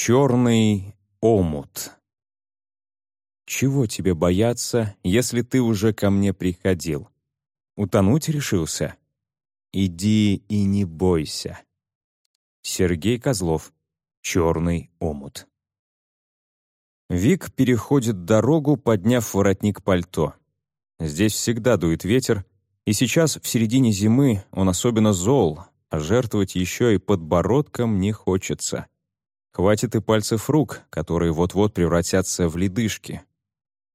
Черный омут. Чего тебе бояться, если ты уже ко мне приходил? Утонуть решился? Иди и не бойся. Сергей Козлов. Черный омут. Вик переходит дорогу, подняв воротник пальто. Здесь всегда дует ветер, и сейчас, в середине зимы, он особенно зол, а жертвовать еще и подбородком не хочется. Хватит и пальцев рук, которые вот-вот превратятся в ледышки.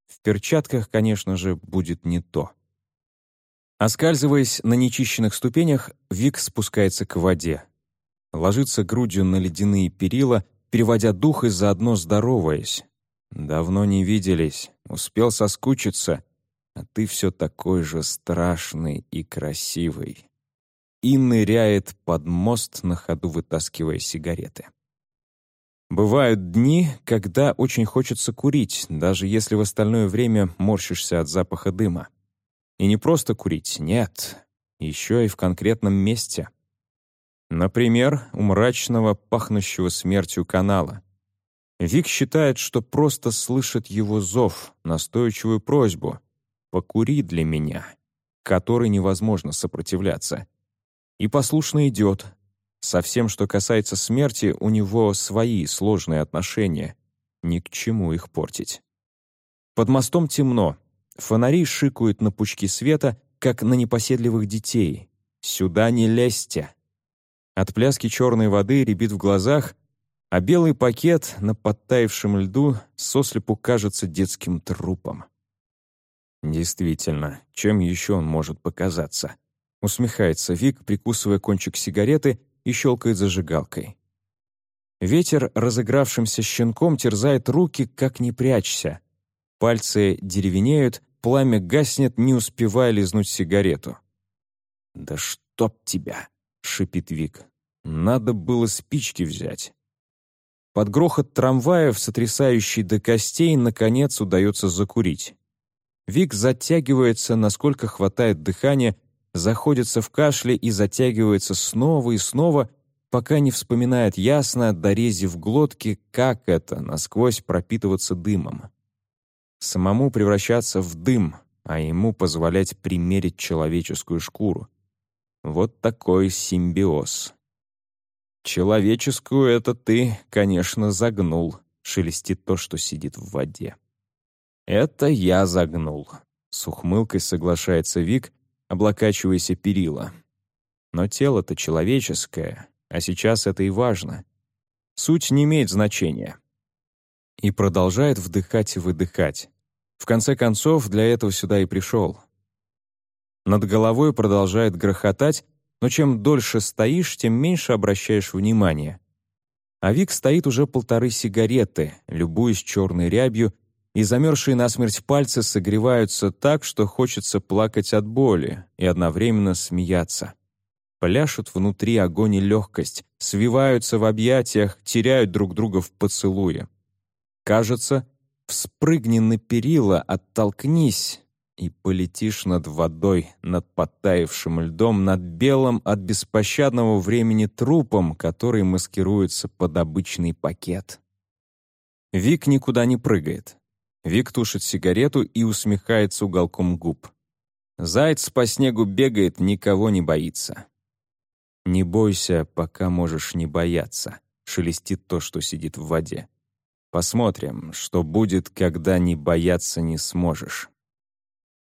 В перчатках, конечно же, будет не то. Оскальзываясь на нечищенных ступенях, Вик спускается к воде. Ложится грудью на ледяные перила, переводя дух и заодно здороваясь. Давно не виделись, успел соскучиться, а ты все такой же страшный и красивый. И ныряет под мост, на ходу вытаскивая сигареты. Бывают дни, когда очень хочется курить, даже если в остальное время морщишься от запаха дыма. И не просто курить, нет, еще и в конкретном месте. Например, у мрачного, пахнущего смертью канала. Вик считает, что просто слышит его зов, настойчивую просьбу «покури для меня», которой невозможно сопротивляться. И послушно идет, со всем, что касается смерти, у него свои сложные отношения. Ни к чему их портить. Под мостом темно. Фонари шикают на пучки света, как на непоседливых детей. «Сюда не лезьте!» От пляски черной воды рябит в глазах, а белый пакет на подтаявшем льду сослепу кажется детским трупом. Действительно, чем еще он может показаться? Усмехается Вик, прикусывая кончик сигареты и щелкает зажигалкой. Ветер разыгравшимся щенком терзает руки, как не прячься. Пальцы деревенеют, пламя гаснет, не успевая лизнуть сигарету. «Да чтоб тебя!» — шипит Вик. «Надо было спички взять». Под грохот трамваев, сотрясающий до костей, наконец удается закурить. Вик затягивается, насколько хватает дыхания, заходится в кашле и затягивается снова и снова, пока не вспоминает ясно, дорезив глотки, как это насквозь пропитываться дымом. Самому превращаться в дым, а ему позволять примерить человеческую шкуру. Вот такой симбиоз. «Человеческую это ты, конечно, загнул», — шелестит то, что сидит в воде. «Это я загнул», — с ухмылкой соглашается Вик, облокачиваясь перила. Но тело-то человеческое, а сейчас это и важно. Суть не имеет значения. И продолжает вдыхать и выдыхать. В конце концов, для этого сюда и пришел. Над головой продолжает грохотать, но чем дольше стоишь, тем меньше обращаешь внимания. А Вик стоит уже полторы сигареты, любуясь черной рябью и замерзшие насмерть пальцы согреваются так, что хочется плакать от боли и одновременно смеяться. Пляшут внутри огонь и легкость, свиваются в объятиях, теряют друг друга в поцелуе. Кажется, вспрыгни на перила, оттолкнись, и полетишь над водой, над подтаявшим льдом, над белым от беспощадного времени трупом, который маскируется под обычный пакет. Вик никуда не прыгает. Вик тушит сигарету и усмехается уголком губ. Заяц по снегу бегает, никого не боится. «Не бойся, пока можешь не бояться», — шелестит то, что сидит в воде. «Посмотрим, что будет, когда не бояться не сможешь».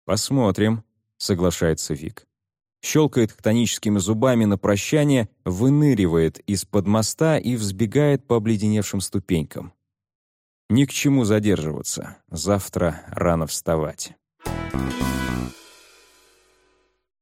«Посмотрим», — соглашается Вик. Щелкает хтоническими зубами на прощание, выныривает из-под моста и взбегает по обледеневшим ступенькам. Ни к чему задерживаться. Завтра рано вставать.